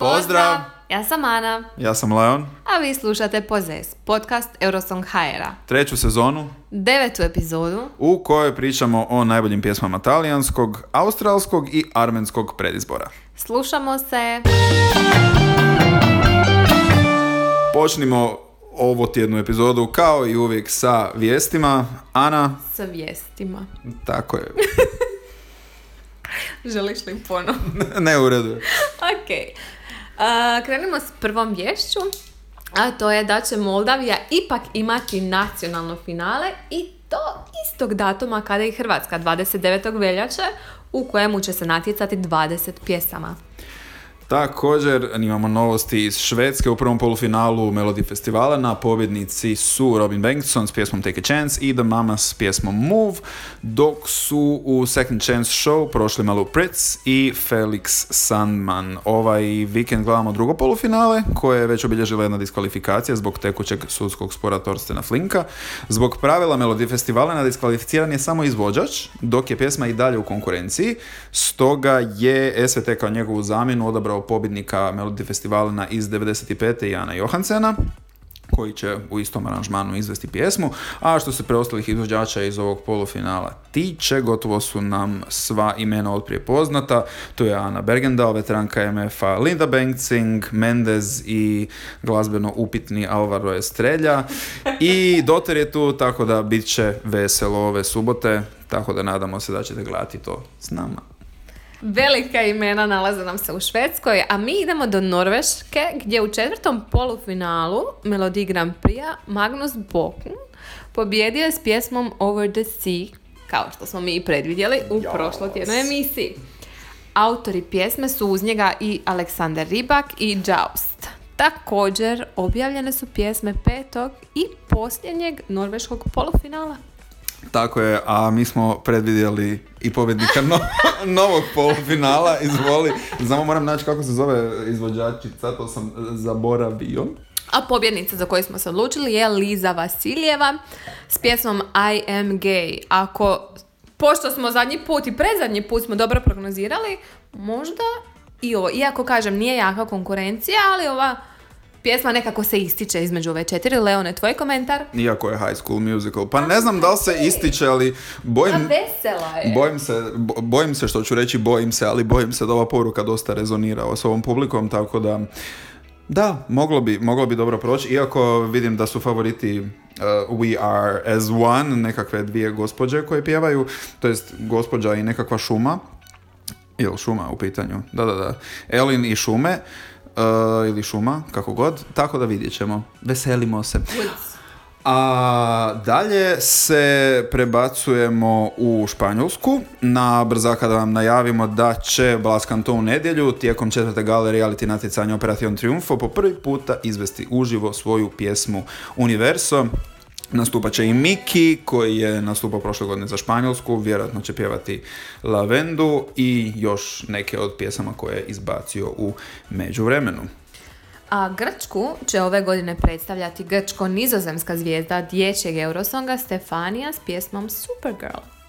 Pozdrav! Ja sam Ana, Ja sam Leon. a vi slušate Pozes, podcast Eurosong HR-a. Treću sezonu Devetu epizodu. u kojoj pričamo o najboljim pjesmama talijanskog, australskog i armenskog predizbora. Slušamo se. Počnimo ovu tjednu epizodu kao i uvijek sa vijestima. Ana, Sa vijestima. tako je, Želiš li ponovno? ne u redu. je. ok. Krenimo s prvom vješću. A to je da će Moldavija ipak imati nacionalno finale i to istog datuma kada i Hrvatska, 29. veljače, u kojemu će se natjecati 20 pjesama. Također imamo novosti iz Švedske u prvom polufinalu Melody festivala. Na pobjednici su Robin Bengtsson s pjesmom Take a Chance i The Mamas s pjesmom Move, dok su u Second Chance show prošli Malu Pritz i Felix Sandman. Ovaj vikend gledamo drugo polufinale koje je već obilježila jedna diskvalifikacija zbog tekućeg sudskog spora Torstena Flinka. Zbog pravila Melody festivala na diskvalificiran je samo izvođač, dok je pjesma i dalje u konkurenciji. Stoga je SVT kao njegovu zamjenu odabrao pobjednika Melody festivala iz 95. Jana Johansena koji će u istom aranžmanu izvesti pjesmu, a što se preostalih izvođača iz ovog polufinala tiče, gotovo su nam sva imena otprije poznata, to je Ana Bergendal, veteranka MF-a, Linda Bengtzing, Mendez i glazbeno upitni Alvaro Estrelja i Doter je tu, tako da bit će veselo ove subote, tako da nadamo se da ćete gledati to s nama. Velika imena nalaze nam se u Švedskoj, a mi idemo do Norveške gdje u četvrtom polufinalu Melodi Grand Prix Magnus Bokun pobjedio je s pjesmom Over the Sea, kao što smo mi i predvidjeli u prošlotjednoj emisiji. Autori pjesme su uz njega i Aleksander Rybak i Joust. Također objavljene su pjesme petog i posljednjeg norveškog polufinala. Tako je, a mi smo predvidjeli i pobjednika no- novog polufinala, izvoli. Znamo, moram naći kako se zove izvođačica, to sam zaboravio. A pobjednica za koju smo se odlučili je Liza Vasiljeva s pjesmom I am gay. Ako, pošto smo zadnji put i predzadnji put smo dobro prognozirali, možda i ovo. Iako kažem, nije jaka konkurencija, ali ova pjesma nekako se ističe između ove četiri. Leone, tvoj komentar? Iako je High School Musical. Pa ne znam da li se ističe, ali A bojim, vesela je. bojim, se, bo- bojim se što ću reći bojim se, ali bojim se da ova poruka dosta rezonira s ovom publikom, tako da... Da, moglo bi, moglo bi dobro proći, iako vidim da su favoriti uh, We Are As One, nekakve dvije gospođe koje pjevaju, to jest gospođa i nekakva šuma, ili šuma u pitanju, da, da, da, Elin i šume, uh, ili šuma, kako god, tako da vidjet ćemo, veselimo se. A dalje se prebacujemo u Španjolsku. Na brzaka da vam najavimo da će Blas Canton u nedjelju tijekom četvrte gale reality natjecanja Operacion Triunfo po prvi puta izvesti uživo svoju pjesmu Universo. Nastupat će i Miki koji je nastupao prošle godine za Španjolsku, vjerojatno će pjevati Lavendu i još neke od pjesama koje je izbacio u međuvremenu. A Grčku će ove godine predstavljati grčko-nizozemska zvijezda dječjeg Eurosonga Stefanija s pjesmom Supergirl.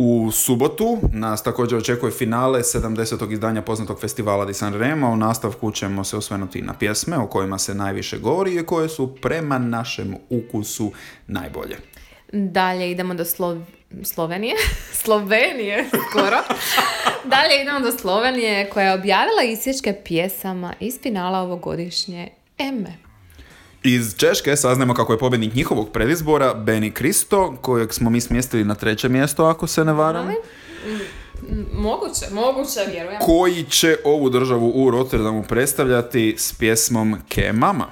U subotu nas također očekuje finale 70. izdanja poznatog festivala di San Remo. U nastavku ćemo se osvenuti na pjesme o kojima se najviše govori i koje su prema našem ukusu najbolje. Dalje idemo do Slo- Slovenije. Slovenije, skoro. Dalje idemo do Slovenije koja je objavila isječke pjesama iz finala ovogodišnje Eme. Iz Češke saznajemo kako je pobjednik njihovog predizbora Beni Kristo, kojeg smo mi smjestili na treće mjesto, ako se ne varam, Moguće, moguće, vjerujem. koji će ovu državu u Rotterdamu predstavljati s pjesmom Ke Mama.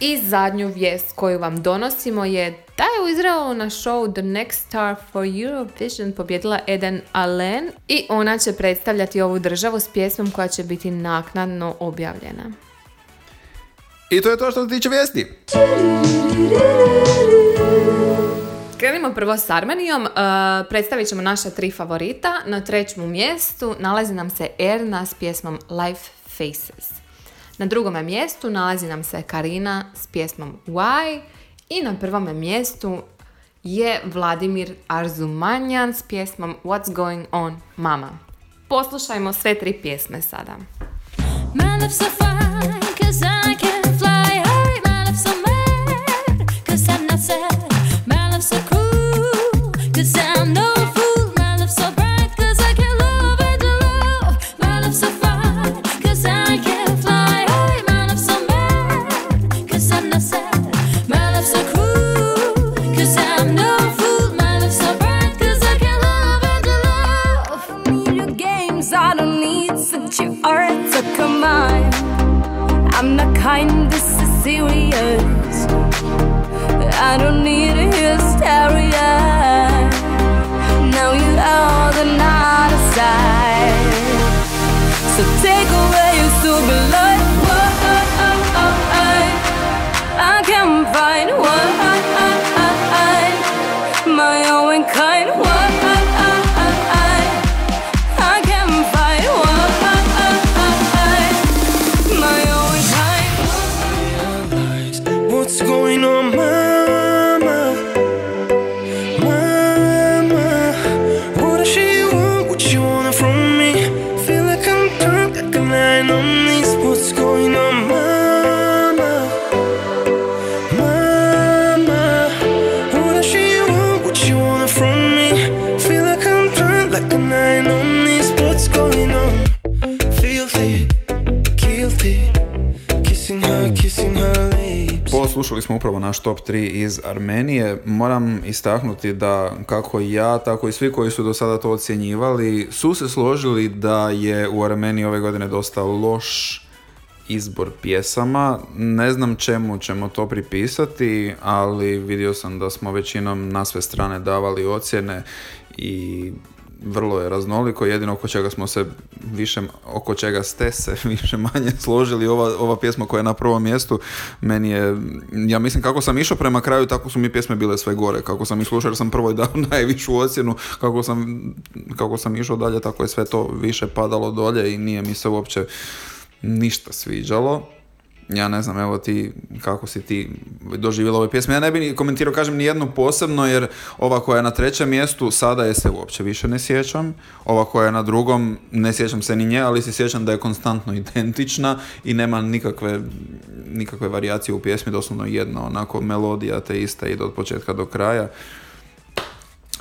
I zadnju vijest koju vam donosimo je da je u Izraelu na show The Next Star for Eurovision pobjedila Eden Allen i ona će predstavljati ovu državu s pjesmom koja će biti naknadno objavljena. I to je to što se tiče vijesti. Krenimo prvo s Armenijom. Uh, predstavit ćemo naša tri favorita. Na trećem mjestu nalazi nam se Erna s pjesmom Life Faces. Na drugome mjestu nalazi nam se Karina s pjesmom Why. I na prvome mjestu je Vladimir Arzumanjan s pjesmom What's Going On Mama. Poslušajmo sve tri pjesme sada. My like a lips. Poslušali smo upravo naš top 3 iz Armenije. Moram istaknuti da kako ja, tako i svi koji su do sada to ocjenjivali, su se složili da je u Armeniji ove godine dosta loš izbor pjesama. Ne znam čemu ćemo to pripisati, ali vidio sam da smo većinom na sve strane davali ocjene i vrlo je raznoliko, jedino oko čega smo se više, oko čega ste se više manje složili, ova, ova pjesma koja je na prvom mjestu, meni je, ja mislim kako sam išao prema kraju, tako su mi pjesme bile sve gore, kako sam ih jer sam prvo i dao najvišu ocjenu, kako sam, kako sam išao dalje, tako je sve to više padalo dolje i nije mi se uopće ništa sviđalo. Ja ne znam, evo ti, kako si ti doživjela ove pjesme. Ja ne bi komentirao, kažem, ni jednu posebno, jer ova koja je na trećem mjestu, sada je se uopće više ne sjećam. Ova koja je na drugom, ne sjećam se ni nje, ali se sjećam da je konstantno identična i nema nikakve, nikakve varijacije u pjesmi, doslovno jedna onako melodija te ista ide od početka do kraja.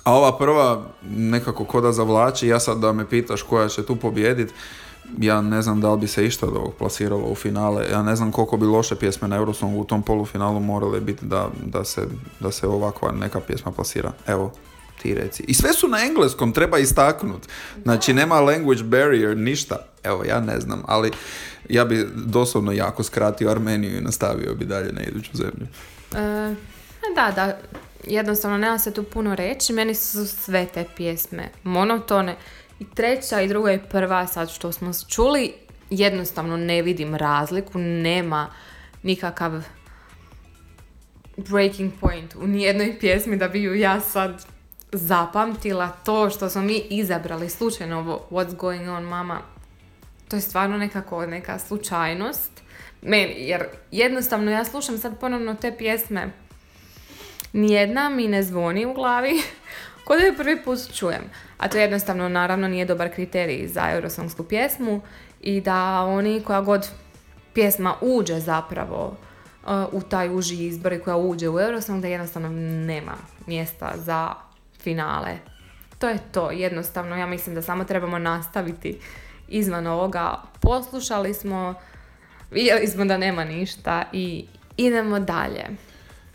A ova prva nekako koda zavlači, ja sad da me pitaš koja će tu pobijedit, ja ne znam da li bi se išta od plasiralo u finale, ja ne znam koliko bi loše pjesme na Eurosongu u tom polufinalu morale biti da, da, se, da se ovakva neka pjesma plasira. Evo, ti reci. I sve su na engleskom, treba istaknut. Znači, nema language barrier, ništa. Evo, ja ne znam, ali ja bi doslovno jako skratio Armeniju i nastavio bi dalje na iduću zemlju. E, da, da, jednostavno nema se tu puno reći. Meni su sve te pjesme monotone. I treća i druga i prva, sad što smo čuli, jednostavno ne vidim razliku, nema nikakav breaking point u nijednoj pjesmi da bi ju ja sad zapamtila. To što smo mi izabrali slučajno ovo What's going on mama, to je stvarno nekako neka slučajnost. Meni, jer jednostavno ja slušam sad ponovno te pjesme nijedna mi ne zvoni u glavi kod je prvi put čujem. A to jednostavno naravno nije dobar kriterij za eurosonsku pjesmu i da oni koja god pjesma uđe zapravo uh, u taj uži izbor i koja uđe u Eurosong da jednostavno nema mjesta za finale. To je to, jednostavno ja mislim da samo trebamo nastaviti izvan ovoga. Poslušali smo, vidjeli smo da nema ništa i idemo dalje.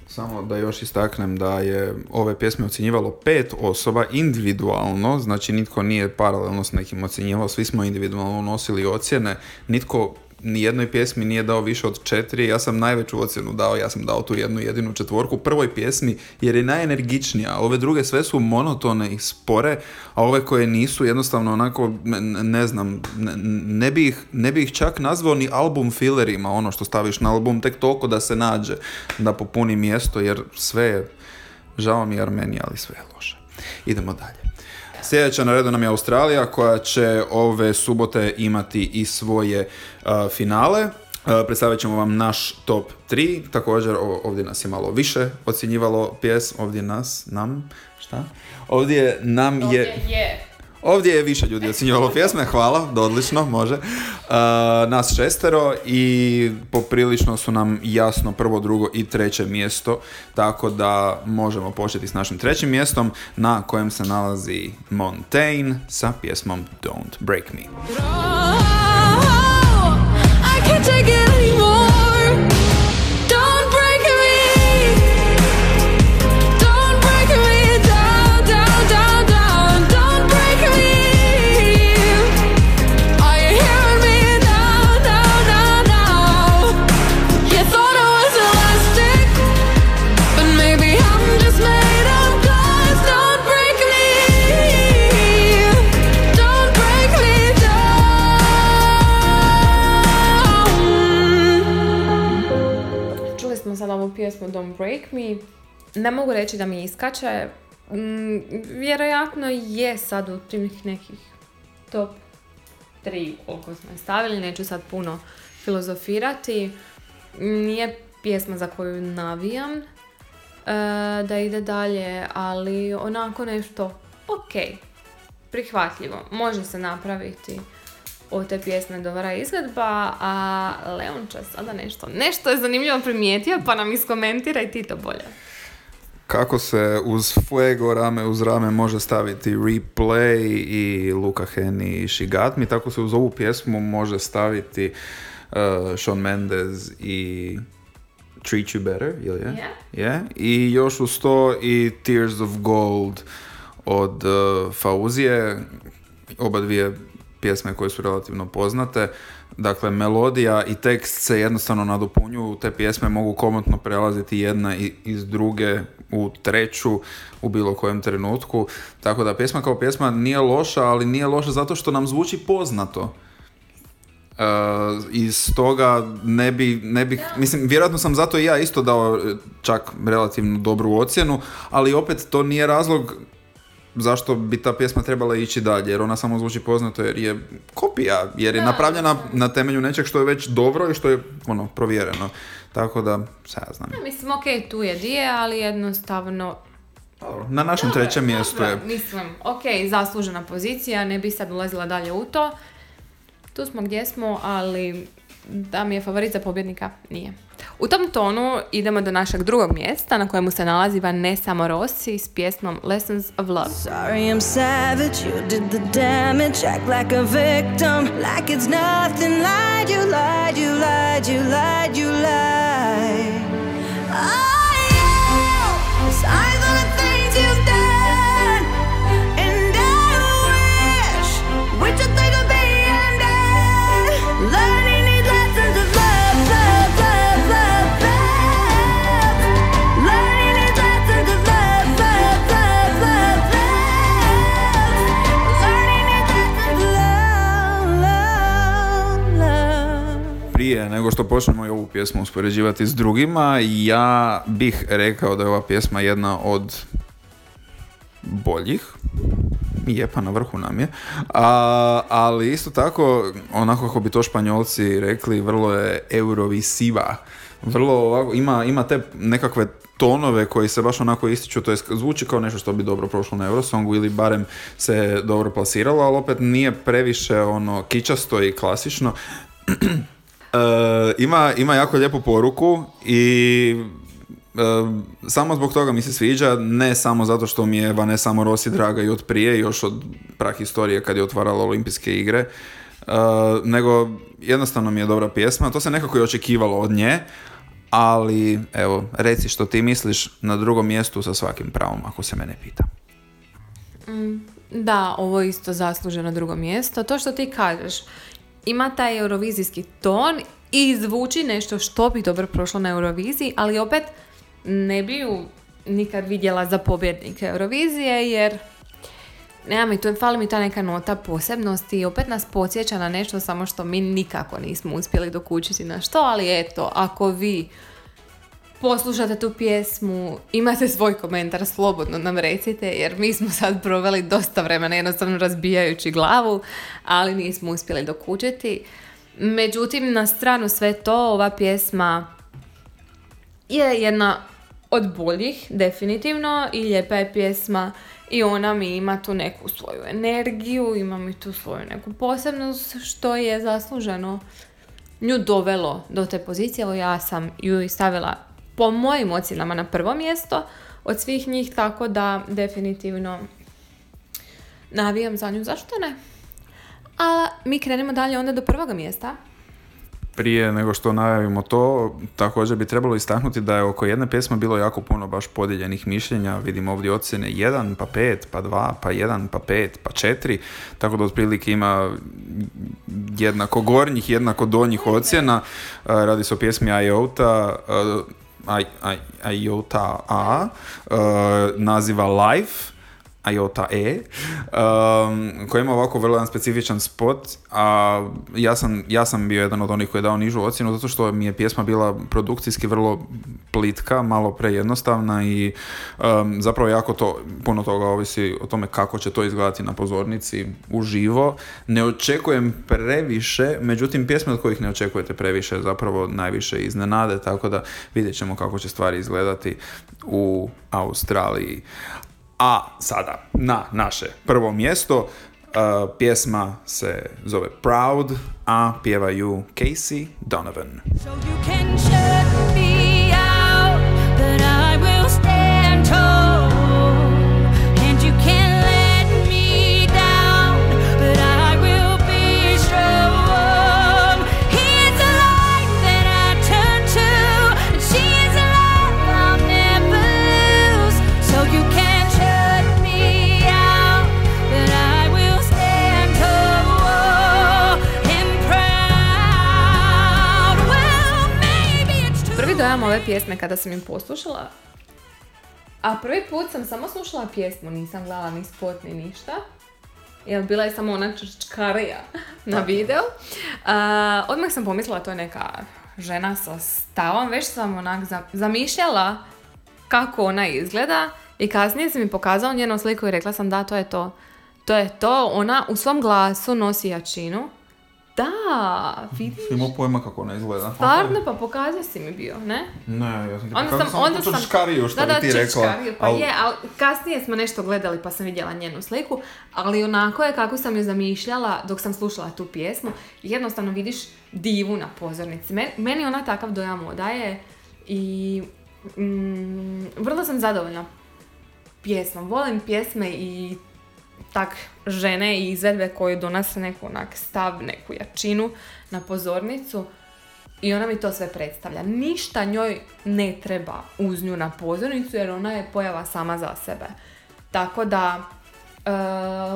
Samo da još istaknem da je ove pjesme ocjenjivalo pet osoba individualno, znači nitko nije paralelno s nekim ocjenjivao, svi smo individualno nosili ocjene, nitko ni jednoj pjesmi nije dao više od četiri, ja sam najveću ocjenu dao, ja sam dao tu jednu jedinu četvorku prvoj pjesmi jer je najenergičnija, ove druge sve su monotone i spore, a ove koje nisu jednostavno onako, ne, ne znam, ne, ne, bi ih, ne bi ih čak nazvao ni album fillerima, ono što staviš na album, tek toliko da se nađe, da popuni mjesto, jer sve je, žao mi je Armenija, ali sve je loše. Idemo dalje. Sljedeća na redu nam je Australija koja će ove subote imati i svoje uh, finale. Uh, predstavit ćemo vam naš top 3. Također ovdje nas je malo više ocjenjivalo pjes. Ovdje nas, nam, šta? Ovdje nam je... je. Ovdje je više ljudi ocjenjivalo pjesme, hvala, odlično, može. Uh, nas šestero i poprilično su nam jasno prvo, drugo i treće mjesto, tako da možemo početi s našim trećim mjestom na kojem se nalazi Montaigne sa pjesmom Don't Break Me. I can't take it Don't Break Me. Ne mogu reći da mi iskače. Mm, vjerojatno je sad u tih nekih top 3 koliko smo je stavili. Neću sad puno filozofirati. Nije pjesma za koju navijam e, da ide dalje, ali onako nešto ok, prihvatljivo. Može se napraviti od te pjesme dobra izvedba, a Leon će sada nešto, nešto je zanimljivo primijetio, pa nam iskomentira i ti to bolje. Kako se uz Fuego rame uz rame može staviti Replay i Luka Heni i Me, tako se uz ovu pjesmu može staviti uh, Shawn Mendes i Treat You Better, ili je? Je. I još uz to i Tears of Gold od uh, Fauzije, oba dvije pjesme koje su relativno poznate. Dakle, melodija i tekst se jednostavno nadopunjuju, te pjesme mogu komotno prelaziti jedna iz druge u treću u bilo kojem trenutku. Tako da pjesma kao pjesma nije loša, ali nije loša zato što nam zvuči poznato. Uh, I stoga ne bi, ne bih, mislim, vjerojatno sam zato i ja isto dao e, čak relativno dobru ocjenu, ali opet to nije razlog zašto bi ta pjesma trebala ići dalje, jer ona samo zvuči poznato jer je kopija, jer je napravljena na temelju nečeg što je već dobro i što je ono, provjereno. Tako da, sad ja znam. Mislim, ok, tu je dije, ali jednostavno... Na našem trećem mjestu je. Dobro, Mislim, ok, zaslužena pozicija, ne bi sad ulazila dalje u to. Tu smo gdje smo, ali da mi je favorit za pobjednika, nije. U tom tonu idemo do našeg drugog mjesta na kojemu se nalazi Vanessa Morosi s pjesmom Lessons of Love. Sorry, I'm savage. You did the damage. Act like a victim, like it's nothing. Lied, you lied, you lied, you lied, you lied. Nego što počnemo i ovu pjesmu uspoređivati s drugima, ja bih rekao da je ova pjesma jedna od boljih. Je, pa na vrhu nam je. A, ali isto tako, onako kako bi to španjolci rekli, vrlo je eurovisiva. Vrlo ovako, ima, ima te nekakve tonove koji se baš onako ističu, to je zvuči kao nešto što bi dobro prošlo na Eurosongu ili barem se dobro plasiralo, ali opet nije previše ono kičasto i klasično. E, ima, ima jako lijepu poruku i e, samo zbog toga mi se sviđa, ne samo zato što mi je Vanessa Morosi draga i od prije, još od prahistorije kad je otvarala olimpijske igre, e, nego jednostavno mi je dobra pjesma, to se nekako i očekivalo od nje, ali evo, reci što ti misliš na drugom mjestu sa svakim pravom, ako se mene pita. Da, ovo isto zasluženo drugo mjesto. To što ti kažeš, ima taj eurovizijski ton i zvuči nešto što bi dobro prošlo na Euroviziji, ali opet ne bi ju nikad vidjela za pobjednike Eurovizije, jer nema mi, tu fali mi ta neka nota posebnosti i opet nas podsjeća na nešto samo što mi nikako nismo uspjeli dokučiti na što, ali eto, ako vi poslušate tu pjesmu, imate svoj komentar, slobodno nam recite, jer mi smo sad proveli dosta vremena jednostavno razbijajući glavu, ali nismo uspjeli dokučiti. Međutim, na stranu sve to, ova pjesma je jedna od boljih, definitivno, i lijepa je pjesma i ona mi ima tu neku svoju energiju, ima mi tu svoju neku posebnost, što je zasluženo nju dovelo do te pozicije. Evo ja sam ju stavila po mojim ocjenama na prvo mjesto od svih njih, tako da definitivno navijam za nju, zašto ne? A mi krenemo dalje onda do prvoga mjesta. Prije nego što najavimo to, također bi trebalo istaknuti da je oko jedne pjesme bilo jako puno baš podijeljenih mišljenja. Vidimo ovdje ocjene 1, pa 5, pa 2, pa 1, pa 5, pa 4. Tako da otprilike ima jednako gornjih, jednako donjih ocjena. Radi se o pjesmi Iota, Iota A, e, naziva Life. IOTA E, um, koja ima ovako vrlo jedan specifičan spot, a ja sam, ja sam bio jedan od onih koji je dao nižu ocjenu zato što mi je pjesma bila produkcijski vrlo plitka, malo prejednostavna i um, zapravo jako to, puno toga ovisi o tome kako će to izgledati na pozornici uživo. Ne očekujem previše, međutim pjesme od kojih ne očekujete previše zapravo najviše iznenade, tako da vidjet ćemo kako će stvari izgledati u Australiji. A sada na naše prvo mjesto uh, pjesma se zove Proud, a pjevaju Casey Donovan. So you can ove pjesme kada sam ju poslušala, a prvi put sam samo slušala pjesmu, nisam gledala ni spot ni ništa. Jer bila je samo ona ččkarija na videu. A, odmah sam pomislila to je neka žena sa stavom, već sam onak za- zamišljala kako ona izgleda i kasnije se mi pokazao njenu sliku i rekla sam da, to je to. To je to, ona u svom glasu nosi jačinu. Da, vidiš? Imao pojma kako ona izgleda. Stvarno, pa pokazao si mi bio, ne? Ne, ja sam ti Onda pokazao sam, onda sam... što da, bi da, ti rekla. pa je, ali kasnije smo nešto gledali pa sam vidjela njenu sliku, ali onako je kako sam ju zamišljala dok sam slušala tu pjesmu, jednostavno vidiš divu na pozornici. Men- Meni ona takav dojam odaje i mm, vrlo sam zadovoljna pjesmom. Volim pjesme i tak žene i izvedbe koje donose neku onak stav, neku jačinu na pozornicu i ona mi to sve predstavlja. Ništa njoj ne treba uz nju na pozornicu jer ona je pojava sama za sebe. Tako da, e,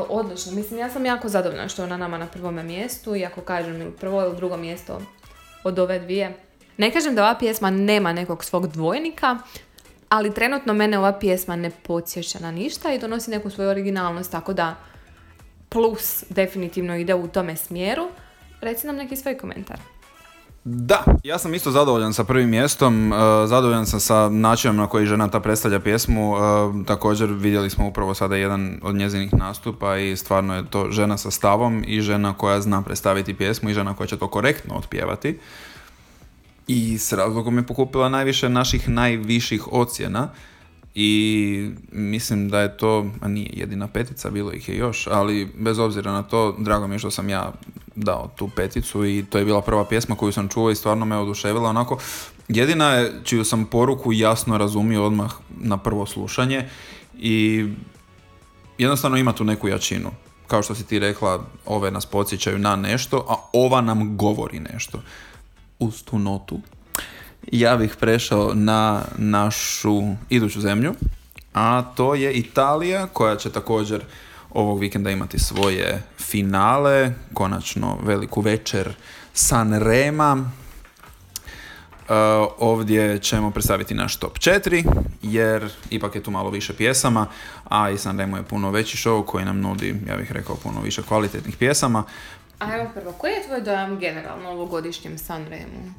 odlično. Mislim, ja sam jako zadovoljna što je ona nama na prvome mjestu, iako kažem ili prvo ili drugo mjesto od ove dvije. Ne kažem da ova pjesma nema nekog svog dvojnika, ali trenutno mene ova pjesma ne podsjeća na ništa i donosi neku svoju originalnost, tako da plus definitivno ide u tome smjeru. Reci nam neki svoj komentar. Da, ja sam isto zadovoljan sa prvim mjestom, e, zadovoljan sam sa načinom na koji žena ta predstavlja pjesmu, e, također vidjeli smo upravo sada jedan od njezinih nastupa i stvarno je to žena sa stavom i žena koja zna predstaviti pjesmu i žena koja će to korektno otpjevati. I s razlogom je pokupila najviše naših najviših ocjena i mislim da je to, a nije jedina petica, bilo ih je još, ali bez obzira na to, drago mi je što sam ja dao tu peticu i to je bila prva pjesma koju sam čuo i stvarno me oduševila onako. Jedina je čiju sam poruku jasno razumio odmah na prvo slušanje i jednostavno ima tu neku jačinu. Kao što si ti rekla, ove nas podsjećaju na nešto, a ova nam govori nešto. Uz tu notu ja bih prešao na našu iduću zemlju, a to je Italija koja će također ovog vikenda imati svoje finale, konačno veliku večer Sanrema. Uh, ovdje ćemo predstaviti naš top 4, jer ipak je tu malo više pjesama, a i Sanremo je puno veći show koji nam nudi, ja bih rekao, puno više kvalitetnih pjesama. A evo prvo, koji je tvoj dojam generalno ovogodišnjem Sanremu?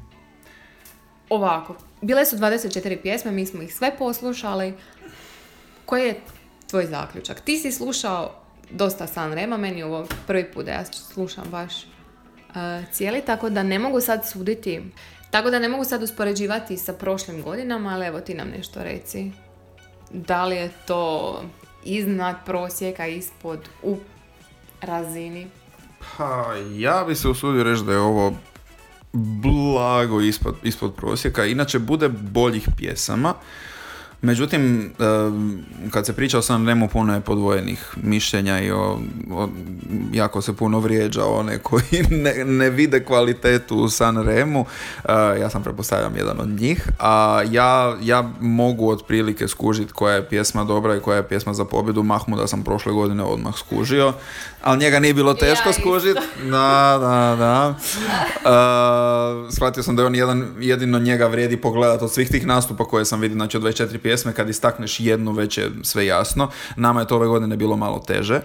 Ovako, bile su 24 pjesme, mi smo ih sve poslušali. Koji je tvoj zaključak? Ti si slušao dosta Sanrema, meni ovo prvi put da ja slušam baš e, cijeli, tako da ne mogu sad suditi. Tako da ne mogu sad uspoređivati sa prošlim godinama, ali evo ti nam nešto reci. Da li je to iznad prosjeka, ispod, u razini? Pa, ja bi se usudio reći da je ovo blago ispod, ispod prosjeka. Inače, bude boljih pjesama. Međutim, kad se priča o Sanremu, puno je podvojenih mišljenja i o, o- jako se puno vrijeđa one koji ne, ne vide kvalitetu u Sanremu. E, ja sam pretpostavljam jedan od njih. A ja, ja mogu otprilike skužiti koja je pjesma dobra i koja je pjesma za pobjedu. Mahmuda sam prošle godine odmah skužio, ali njega nije bilo teško Ja skužiti. Da, da, da. Uh, shvatio sam da je on jedan, jedino njega vrijedi pogledat od svih tih nastupa koje sam vidio, znači od 24 pjesme, kad istakneš jednu već je sve jasno. Nama je to ove godine bilo malo teže.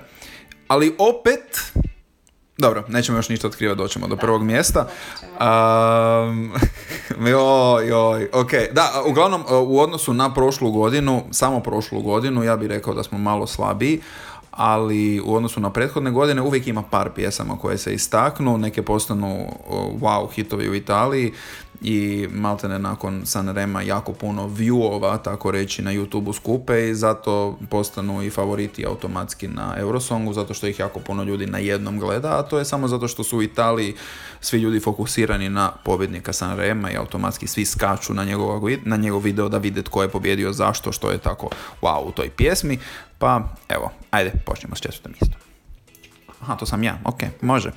Ali opet, dobro, nećemo još ništa otkrivati, doćemo do prvog mjesta. Um, joj, joj, ok. Da, uglavnom, u odnosu na prošlu godinu, samo prošlu godinu, ja bih rekao da smo malo slabiji, ali u odnosu na prethodne godine uvijek ima par pjesama koje se istaknu, neke postanu wow hitovi u Italiji i maltene nakon Sanrema jako puno viewova, tako reći, na YouTube skupe i zato postanu i favoriti automatski na Eurosongu, zato što ih jako puno ljudi na jednom gleda, a to je samo zato što su u Italiji svi ljudi fokusirani na pobjednika Sanrema i automatski svi skaču na, njegov, na njegov video da vide tko je pobjedio, zašto, što je tako wow u toj pjesmi. Pa evo, ajde, počnemo s četvrtom mjestom. Aha, to sam ja, ok, može.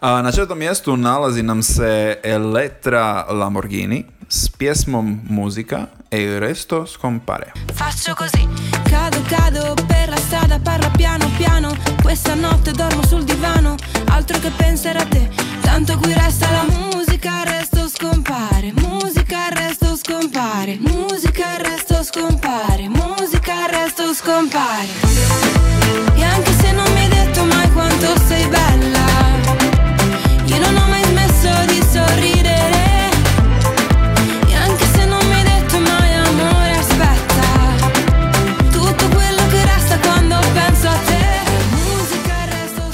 A, na četvrtom mjestu nalazi nam se Eletra Lamborghini s pjesmom Muzika e il resto scompare. Faccio così, cado, cado per la strada, parla piano piano. Questa notte dormo sul divano, altro che pensare a te. Tanto qui resta la musica, il resto scompare. Musica, il resto scompare. Musica, il resto scompare. Musica, il resto scompare. E anche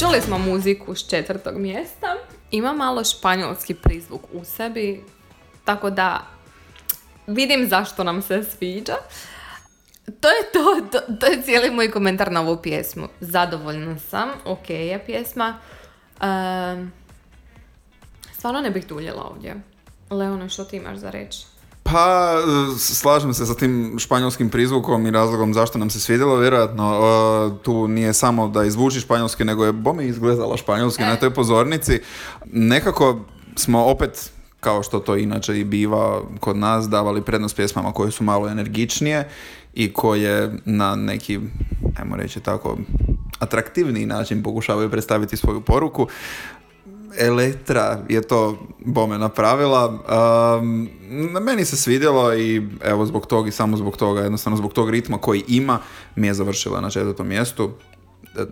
Čuli smo muziku s četvrtog mjesta. Ima malo španjolski prizvuk u sebi, tako da vidim zašto nam se sviđa. To je to, to, to je cijeli moj komentar na ovu pjesmu. Zadovoljna sam, ok je pjesma. Ehm, stvarno ne bih duljela ovdje. Leone, što ti imaš za reći? Pa, e, slažem se sa tim španjolskim prizvukom i razlogom zašto nam se svidjelo, vjerojatno e, tu nije samo da izvuči španjolski, nego je bome izgledala španjolski na toj pozornici. Nekako smo opet, kao što to inače i biva kod nas, davali prednost pjesmama koje su malo energičnije i koje na neki, ajmo reći tako, atraktivniji način pokušavaju predstaviti svoju poruku. Eletra je to bome napravila. Um, meni se svidjelo i evo zbog toga i samo zbog toga, jednostavno zbog tog ritma koji ima, mi je završila na četvrtom mjestu. E,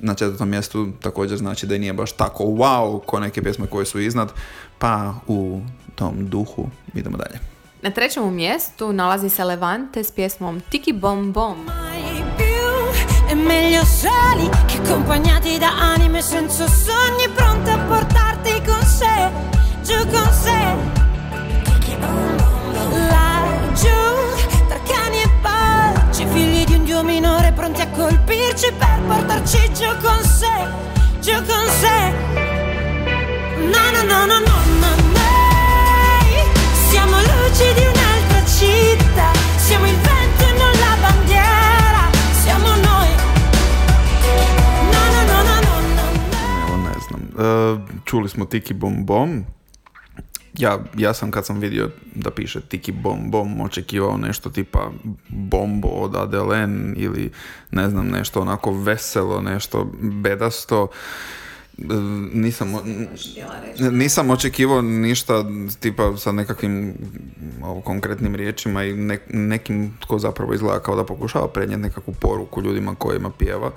Na četvrtom mjestu također znači da nije baš tako wow ko neke pjesme koje su iznad, pa u tom duhu idemo dalje. Na trećem mjestu nalazi se Levante s pjesmom Tiki Bom Bom. È meglio soli che accompagnati da anime senza sogni Pronte a portarti con sé, giù con sé. Laggiù, tra cani e porci Figli di un dio minore pronti a colpirci Per portarci giù con sé, giù con sé. No, no, no, no, no, Luci di un'altra città Siamo il vento e non la bandiera Siamo noi No, no, no, no, no, no, Evo ne znam. E, čuli smo Tiki Bom Bom. Ja, ja sam kad sam vidio da piše Tiki Bom Bom očekivao nešto tipa Bombo od Adelen ili ne znam nešto onako veselo, nešto bedasto. E, Nisam, o- nisam očekivao ništa tipa sa nekakvim ovo, konkretnim riječima i ne- nekim tko zapravo izgleda kao da pokušava prenijeti nekakvu poruku ljudima kojima pjeva.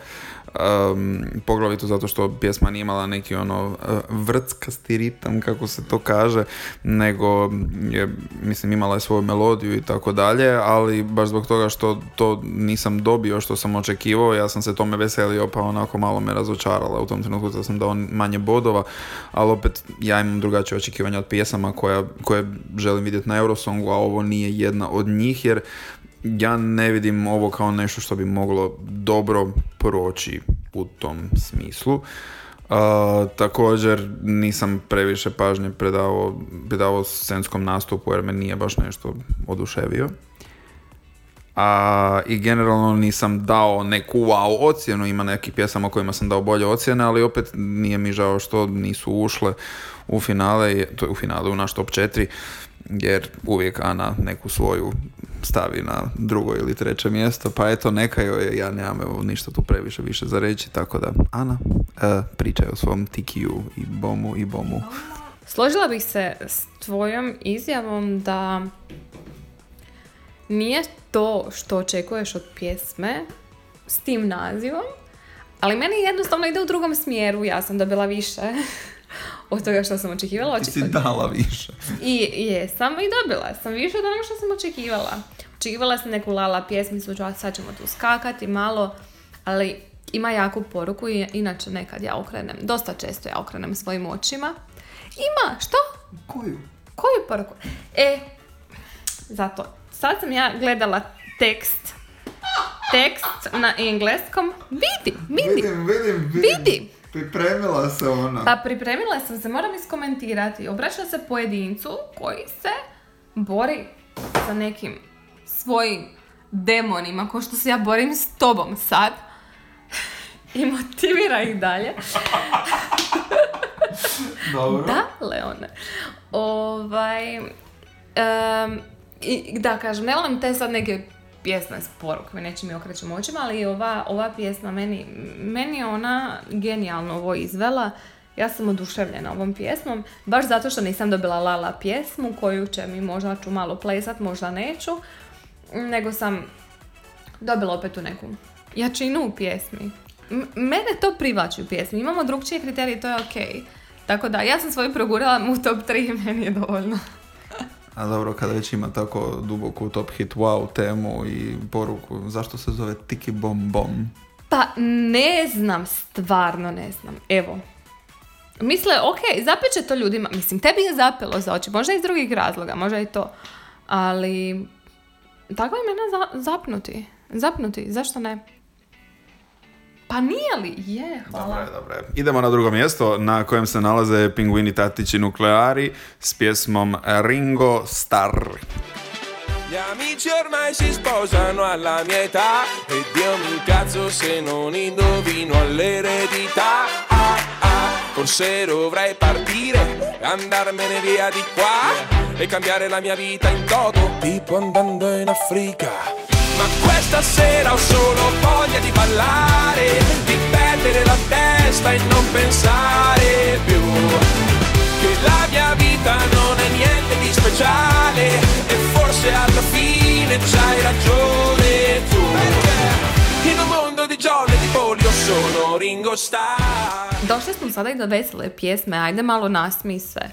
E, Um, poglavito zato što pjesma nije imala neki ono uh, vrckasti ritam, kako se to kaže, nego je, mislim, imala je svoju melodiju i tako dalje, ali baš zbog toga što to nisam dobio što sam očekivao, ja sam se tome veselio, pa onako malo me razočarala u tom trenutku da sam dao manje bodova, ali opet ja imam drugačije očekivanja od pjesama koja, koje želim vidjeti na Eurosongu, a ovo nije jedna od njih, jer ja ne vidim ovo kao nešto što bi moglo dobro proći u tom smislu. Uh, također nisam previše pažnje predavao, predavao scenskom nastupu jer me nije baš nešto oduševio. A, I generalno nisam dao neku wow ocjenu, ima nekih pjesama kojima sam dao bolje ocjene, ali opet nije mi žao što nisu ušle u finale, to je u finale u naš top 4, jer uvijek Ana neku svoju stavi na drugo ili treće mjesto, pa eto neka joj ja nemam evo ništa tu previše više za reći, tako da Ana, e, pričaj o svom tikiju i bomu i bomu. Složila bih se s tvojom izjavom da nije to što očekuješ od pjesme s tim nazivom, ali meni jednostavno ide u drugom smjeru, ja sam dobila više od toga što sam očekivala. Ti si dala više. I jesam i dobila sam više od onoga što sam očekivala. Očekivala sam neku lala pjesmicu, sad ćemo tu skakati malo, ali ima jaku poruku i inače nekad ja okrenem, dosta često ja okrenem svojim očima. Ima, što? Koju? Koju poruku? E, zato, sad sam ja gledala tekst, tekst na engleskom, vidi, vidi, vidim, vidi. Pripremila se ona. Pa pripremila sam se, moram iskomentirati. Obraća se pojedincu koji se bori sa nekim svojim demonima, kao što se ja borim s tobom sad. I motivira ih dalje. Dobro. Da, Leone. Ovaj, em, i, da, kažem, ne volim te sad neke pjesme s porukom, neće mi okrećem očima, ali ova, ova pjesma meni, meni je ona genijalno ovo izvela. Ja sam oduševljena ovom pjesmom, baš zato što nisam dobila Lala pjesmu koju će mi možda ću malo plesat, možda neću, nego sam dobila opet tu neku jačinu u pjesmi. M- mene to privlači u pjesmi, imamo drugčije kriterije, to je ok. Tako da, ja sam svoju progurala u top 3 meni je dovoljno. A dobro, kada već ima tako duboku top hit wow temu i poruku, zašto se zove Tiki Bom Bom? Pa ne znam, stvarno ne znam. Evo. Misle, ok, zapeće to ljudima. Mislim, tebi je zapelo za oči. Možda iz drugih razloga, možda i to. Ali, takva imena za, zapnuti. Zapnuti, zašto ne? Pa nije li? Je, hvala. Dobro je. Idemo na drugo mjesto na kojem se nalaze Pingvini Tatići Nukleari s pjesmom Ringo Starr. Gli amici ormai si sposano alla mia età E Dio mi incazzo se non indovino all'eredità ah, ah, Forse dovrei partire, andarmene via di qua E cambiare la mia vita in toto, tipo andando in Africa Ma questa sera ho solo voglia di ballare Di perdere la testa e non pensare più che la mia vita non è niente di speciale e forse alla fine c'hai ragione tu in un mondo di John e di Paul io sono Ringo Starr Došli smo sada i do vesele pjesme, ajde malo nasmi se.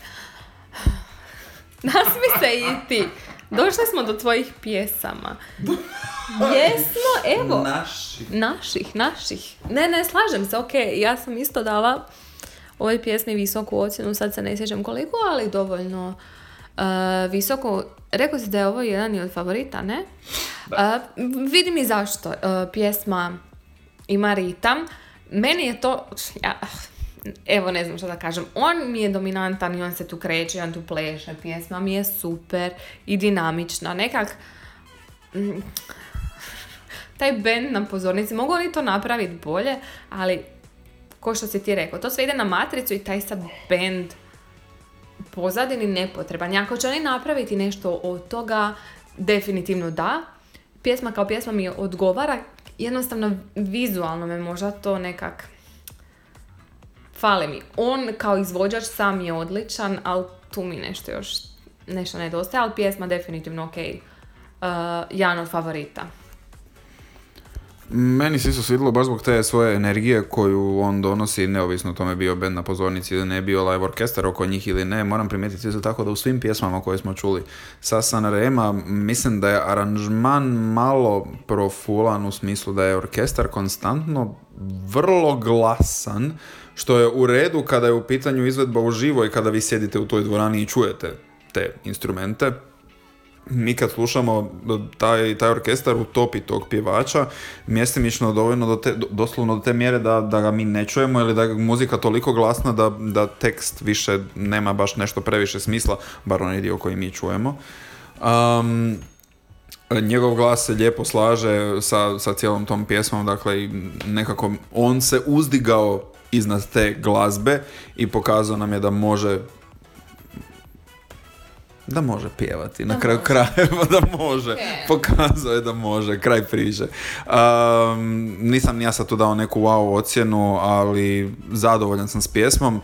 Nasmi se i ti. Došli smo do tvojih pjesama. Jesmo, evo. Naši. Naših, naših. Ne, ne, slažem se, ok, ja sam isto dala ovoj pjesmi visoku ocjenu, sad se ne sjećam koliko, ali dovoljno uh, visoku. Rekao si da je ovo jedan od favorita, ne? Uh, vidim i zašto. Uh, pjesma ima ritam. Meni je to, ja, evo ne znam što da kažem, on mi je dominantan i on se tu kreće, on tu pleše, pjesma mi je super i dinamična, nekak mm, taj band na pozornici, mogu oni to napraviti bolje, ali ko što si ti rekao, to sve ide na matricu i taj sad band pozadini nepotreban. Ako će oni napraviti nešto od toga, definitivno da. Pjesma kao pjesma mi odgovara, jednostavno vizualno me možda to nekak fali mi. On kao izvođač sam je odličan, ali tu mi nešto još nešto nedostaje, ali pjesma definitivno ok. Uh, jedan od favorita. Meni se isto svidjelo baš zbog te svoje energije koju on donosi, neovisno o tome bio band na pozornici ili ne, bio live orkestar oko njih ili ne. Moram primijetiti isto tako da u svim pjesmama koje smo čuli sa Sanrema, mislim da je aranžman malo profulan u smislu da je orkestar konstantno vrlo glasan, što je u redu kada je u pitanju izvedba uživo i kada vi sjedite u toj dvorani i čujete te instrumente mi kad slušamo taj, taj orkestar utopi tog pjevača, mjestimično dovoljno do te, do- doslovno do te mjere da, da ga mi ne čujemo ili da je muzika toliko glasna da, da tekst više nema baš nešto previše smisla, bar onaj dio koji mi čujemo. Um, njegov glas se lijepo slaže sa, sa cijelom tom pjesmom, dakle nekako on se uzdigao iznad te glazbe i pokazao nam je da može da može pjevati, na kraju krajeva da može, pokazao je da može, kraj priče. Um, nisam ni ja sad tu dao neku wow ocjenu, ali zadovoljan sam s pjesmom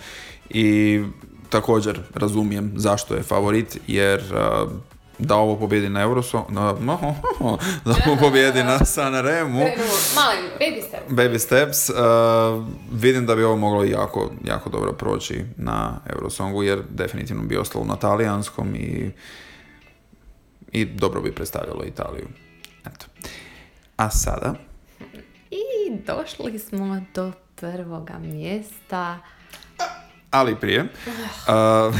i također razumijem zašto je favorit, jer uh, da ovo pobjedi na Euroso, na, da ovo pobjedi na Sanremu, Mali, baby step. Baby Steps, uh, vidim da bi ovo moglo jako, jako dobro proći na Eurosongu, jer definitivno bi ostalo na talijanskom i, i dobro bi predstavljalo Italiju. Eto. A sada, I došli smo do prvoga mjesta. Ali prije. Uh,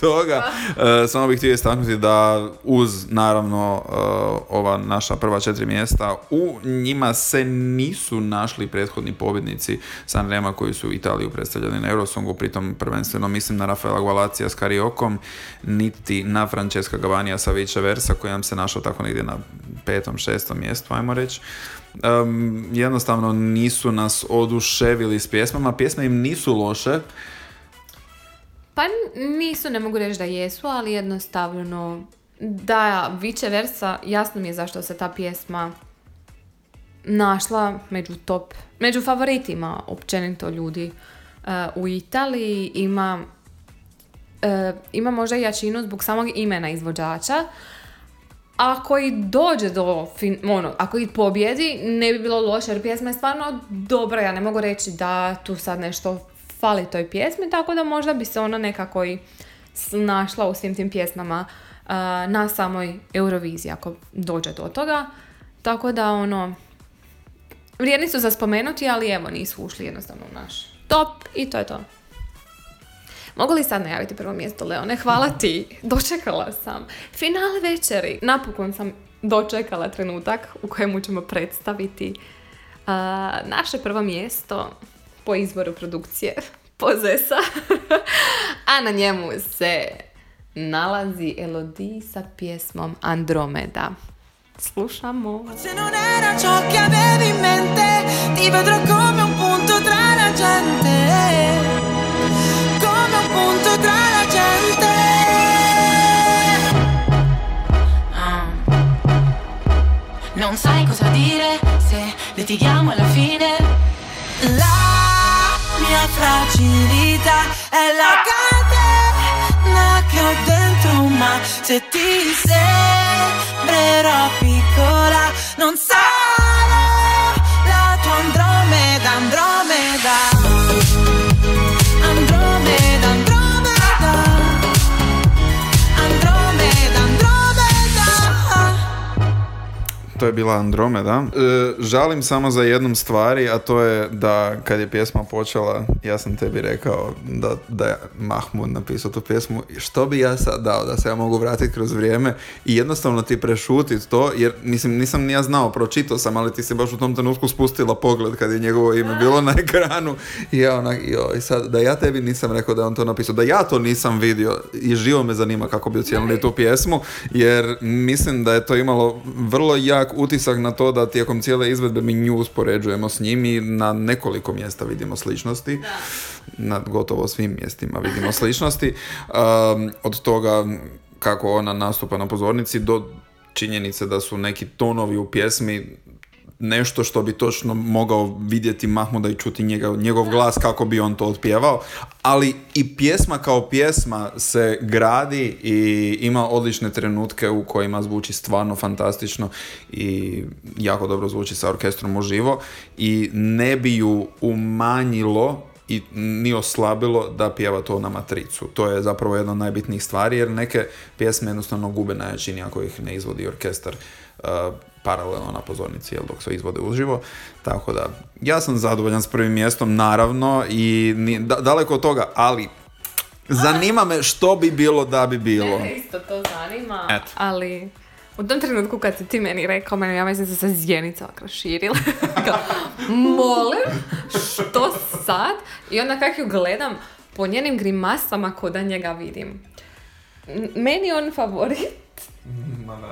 toga, uh, samo bih htio istaknuti da uz naravno uh, ova naša prva četiri mjesta, u njima se nisu našli prethodni pobjednici Sanrema koji su Italiju predstavljali na Eurosongu, pritom prvenstveno mislim na Rafaela Gualacija s Kariokom, niti na Francesca Gavanija sa Vice Versa koji nam se našao tako negdje na petom, šestom mjestu, ajmo reći. Um, jednostavno nisu nas oduševili s pjesmama, pjesme im nisu loše, Pa nisu, ne mogu reći da jesu, ali jednostavno da, vice versa, jasno mi je zašto se ta pjesma našla među top, među favoritima općenito ljudi e, u Italiji. Ima, e, ima možda jačinu zbog samog imena izvođača, ako i dođe do, ono, ako i pobjedi, ne bi bilo loše, jer pjesma je stvarno dobra, ja ne mogu reći da tu sad nešto fali toj pjesmi, tako da možda bi se ona nekako i snašla u svim tim pjesmama a, na samoj Euroviziji, ako dođe do toga. Tako da, ono, vrijedni su za spomenuti, ali evo, nisu ušli jednostavno u naš top i to je to. Mogu li sad najaviti prvo mjesto, Leone? Hvala ti. Dočekala sam. Finale večeri. Napokon sam dočekala trenutak u kojemu ćemo predstaviti a, naše prvo mjesto po izboru produkcije Pozesa. A na njemu se nalazi Elodie sa pjesmom Andromeda. Slušamo. Se non era ciò che avevi in mente, ti vedrò come un punto tra la gente. Come un punto tra la gente. Ah. Non sai cosa dire se litighiamo alla fine. La mia fragilità è la catena che ho dentro, ma se ti sembrerò piccola, non sarò la tua Andromeda, Andromeda. To je bila Andromeda. E, žalim samo za jednom stvari, a to je da kad je pjesma počela, ja sam tebi rekao da, da je Mahmud napisao tu pjesmu. Što bi ja sad dao da se ja mogu vratiti kroz vrijeme i jednostavno ti prešutit to, jer mislim nisam ni ja znao, pročitao sam, ali ti se baš u tom trenutku spustila pogled kad je njegovo ime bilo na ekranu i ja onak, joj, sad da ja tebi nisam rekao da je on to napisao, da ja to nisam vidio i živo me zanima kako bi ocijenili tu pjesmu, jer mislim da je to imalo vrlo jak utisak na to da tijekom cijele izvedbe mi nju uspoređujemo s njim i na nekoliko mjesta vidimo sličnosti. Na gotovo svim mjestima vidimo sličnosti. Um, od toga kako ona nastupa na pozornici do činjenice da su neki tonovi u pjesmi nešto što bi točno mogao vidjeti Mahmuda i čuti njega, njegov glas kako bi on to otpjevao, ali i pjesma kao pjesma se gradi i ima odlične trenutke u kojima zvuči stvarno fantastično i jako dobro zvuči sa orkestrom uživo i ne bi ju umanjilo i ni oslabilo da pjeva to na matricu. To je zapravo jedna od najbitnijih stvari jer neke pjesme jednostavno gube na ako ih ne izvodi orkestar uh, paralelno na pozornici jel, dok se izvode uživo. Tako da, ja sam zadovoljan s prvim mjestom, naravno, i ni- da- daleko od toga, ali zanima me što bi bilo da bi bilo. Mene isto to zanima, Eto. ali u tom trenutku kad si ti meni rekao, mene ja mislim da se zjenica raširila. Kao, Molim, što sad? I onda kako ju gledam, po njenim grimasama ko da njega vidim. Meni on favorit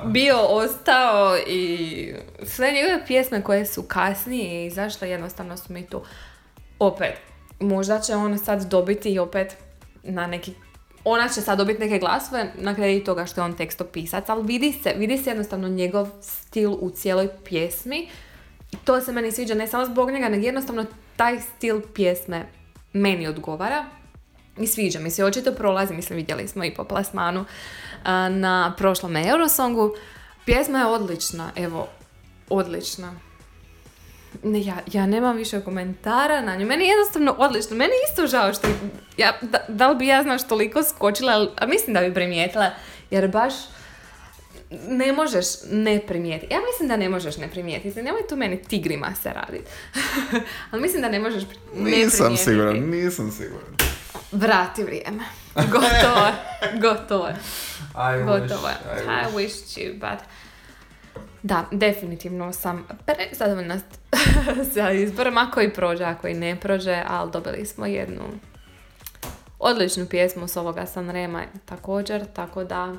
bio ostao i sve njegove pjesme koje su kasnije izašle jednostavno su mi tu opet možda će on sad dobiti i opet na neki ona će sad dobiti neke glasove na kredit toga što je on tekstopisac, ali vidi se, vidi se jednostavno njegov stil u cijeloj pjesmi. I to se meni sviđa ne samo zbog njega, nego jednostavno taj stil pjesme meni odgovara. I sviđa mi se, očito prolazi, mislim vidjeli smo i po plasmanu na prošlom Eurosongu. Pjesma je odlična, evo, odlična. Ne, ja, ja nemam više komentara na nju. Meni je jednostavno odlično. Meni je isto žao što... Ja, da, da li bi ja, znaš, toliko skočila, a mislim da bi primijetila, jer baš ne možeš ne primijetiti. Ja mislim da ne možeš ne primijetiti. Nemoj tu meni tigrima se raditi. ali mislim da ne možeš ne Nisam primijetiti. siguran, nisam siguran. Vrati vrijeme. Gotovo je. Gotovo je. Gotovo je. I wish you, but... Da, definitivno sam prezadovoljna sa izborom, ako i prođe, ako i ne prođe, ali dobili smo jednu odličnu pjesmu s ovoga Sanrema također, tako da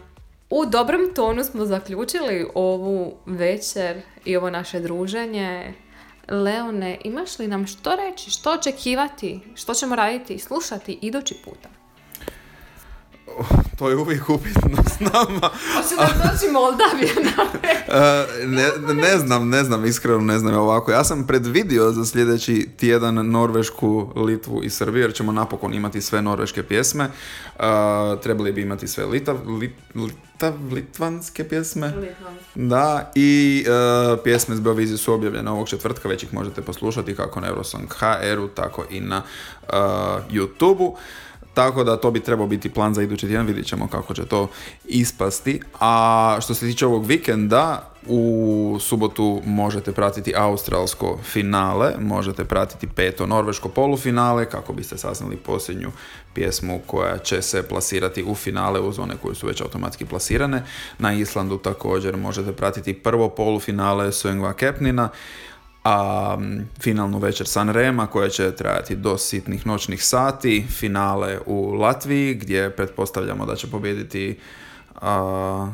u dobrom tonu smo zaključili ovu večer i ovo naše druženje. Leone, imaš li nam što reći, što očekivati, što ćemo raditi i slušati idući puta? To je uvijek upitno s nama. Hoće da doći Moldavija na E, ne, ne znam, ne znam, iskreno ne znam ovako. Ja sam predvidio za sljedeći tjedan Norvešku, Litvu i Srbiju, jer ćemo napokon imati sve norveške pjesme. E, trebali bi imati sve litav, lit, litav, litvanske pjesme. Da, i e, pjesme s Beovizije su objavljene ovog četvrtka, već ih možete poslušati kako na Eurosong HR-u, tako i na uh, YouTube-u. Tako da to bi trebao biti plan za idući tjedan, vidjet ćemo kako će to ispasti. A što se tiče ovog vikenda, u subotu možete pratiti australsko finale, možete pratiti peto norveško polufinale kako biste saznali posljednju pjesmu koja će se plasirati u finale uz one koje su već automatski plasirane. Na Islandu također možete pratiti prvo polufinale Söngva Kepnina, a finalnu večer Sanrema koja će trajati do sitnih noćnih sati, finale u Latviji gdje pretpostavljamo da će pobijediti a,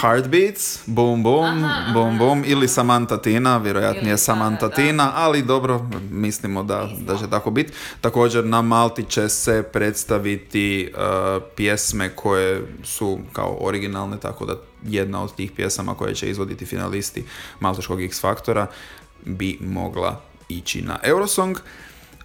Heartbeats, Boom Boom, Boom Boom ili Samantha Tina, vjerojatnije Ili Samantha da, da. Tina, ali dobro, mislimo da, da će tako biti. Također na Malti će se predstaviti uh, pjesme koje su kao originalne, tako da jedna od tih pjesama koje će izvoditi finalisti Malteškog X Faktora bi mogla ići na Eurosong.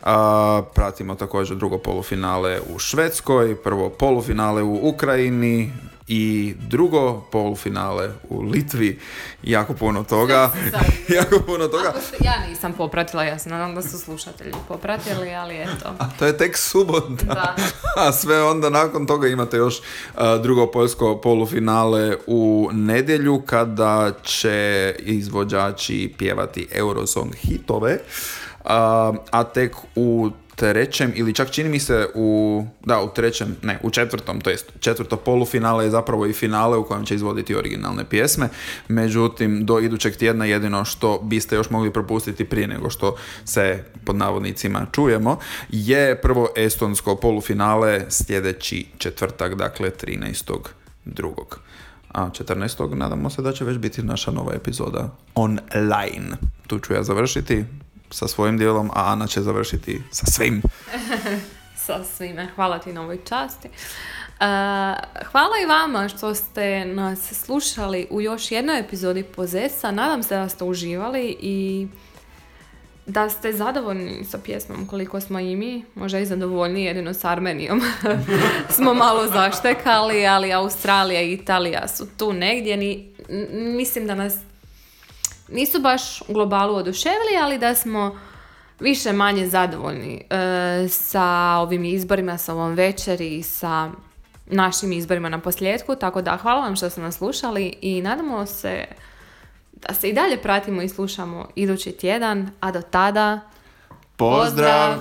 A, pratimo također drugo polufinale u Švedskoj, prvo polufinale u Ukrajini i drugo polufinale u Litvi. Jako puno toga. jako puno toga. Ako ste- ja nisam popratila, ja se nadam da su slušatelji popratili, ali eto. A to je tek subota. Da. A sve onda nakon toga imate još drugo poljsko polufinale u nedjelju kada će izvođači pjevati Eurosong hitove. A tek u trećem ili čak čini mi se u da u trećem ne u četvrtom to jest četvrto polufinale je zapravo i finale u kojem će izvoditi originalne pjesme međutim do idućeg tjedna jedino što biste još mogli propustiti prije nego što se pod navodnicima čujemo je prvo estonsko polufinale sljedeći četvrtak dakle 13. drugog a 14. nadamo se da će već biti naša nova epizoda online. Tu ću ja završiti sa svojim dijelom, a Ana će završiti sa svim. Sa svime. Hvala ti na ovoj časti. hvala i vama što ste nas slušali u još jednoj epizodi Pozesa. Nadam se da ste uživali i da ste zadovoljni sa pjesmom koliko smo i mi, možda i zadovoljni jedino s Armenijom smo malo zaštekali, ali Australija i Italija su tu negdje. Ni, mislim da nas nisu baš u globalu oduševili, ali da smo više manje zadovoljni e, sa ovim izborima, sa ovom večeri i sa našim izborima na posljedku. Tako da hvala vam što ste nas slušali i nadamo se da se i dalje pratimo i slušamo idući tjedan, a do tada Pozdrav!